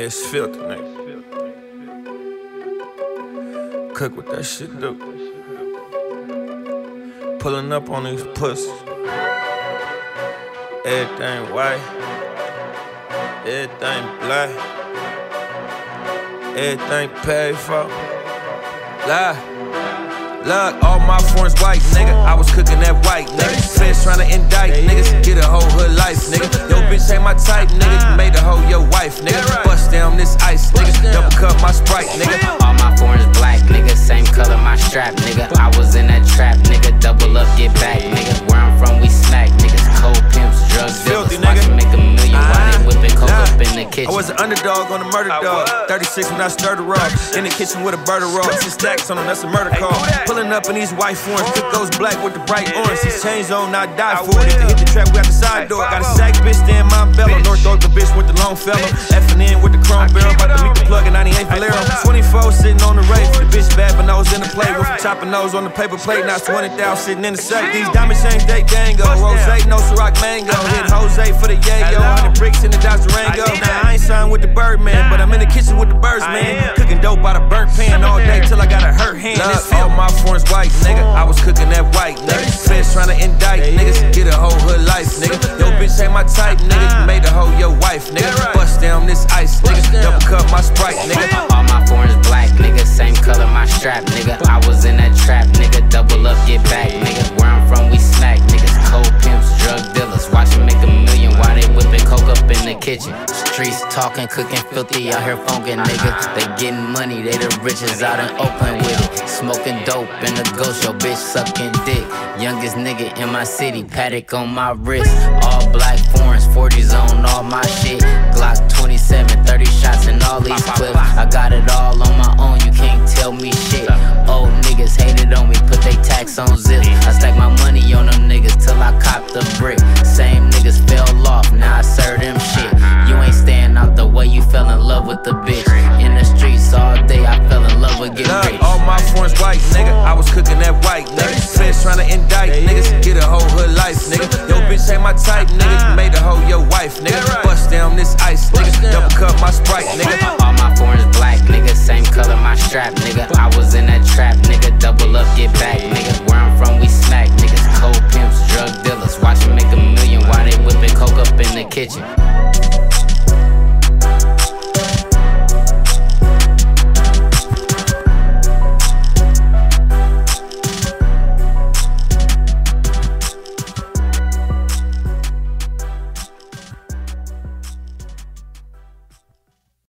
It's filthy, nigga. Cook what that shit do. Pulling up on these pussies. Everything white. Everything black. Everything paid for. Lie. Look, all my forms white, nigga. I was cooking that white, nigga. Feds to indict, niggas. Get a whole cup my sprite, nigga. All my forms black, nigga. Same color my strap, nigga. I was in that trap, nigga. Double up, get back, nigga. Where I'm from, we smack, niggas. Cold pimps, drug dealers. Filthy, nigga. make a million while they whipping coke Nah. up in the kitchen. I was an underdog on the murder dog. 36 when I stirred the raw. In the kitchen with a burger raw. Six stacks on them, that's a murder call. Pulling up in these white forms. Cook those black with the bright orange. His chains on, I die for it. If they hit the trap, we got the side door. Got a sack bitch, stand my bellow. North Dog, the bitch with the long fellow. Effing in with the chrome chopping nose on the paper plate. Now 20,000 sitting in the safe. These diamond chains, they dango. Rose, no Ciroc mango. Uh-huh. Hit Jose for the yayo. 100 bricks in the Dodge Durango. Now I ain't signed with the Birdman, but I'm in the kitchen with the birds, man. Cooking dope out of burnt pan all day till I got a hurt hand. Look, all my forms white, nigga. I was cooking that white, nigga. Feds to indict, niggas. Get a whole hood life, nigga. Yo, bitch ain't my type, nigga. Uh-huh. You made a hoe your wife, nigga. Bust down this ice, nigga. Double cup my sprite, nigga. All my forms black, nigga. Same color my strap, nigga. I was kitchen. Streets talking, cooking filthy out here funkin', nigga. They getting money, they the richest out in Oakland with it. Smoking dope in the ghost, your bitch sucking dick. Youngest nigga in my city, Patek on my wrist. All black foreigns, 40s on all my with the bitch. In the streets all day, I fell in love with getting rich. Look, all my forms white, nigga. I was cooking that white, nigga. Feds to indict, niggas. Get a whole hood life, nigga. Yo, bitch ain't my type, nigga. You made a hoe your wife, nigga. Bust down this ice, nigga. Double cup my sprite, nigga. All my forms black, nigga. Same color my strap, nigga.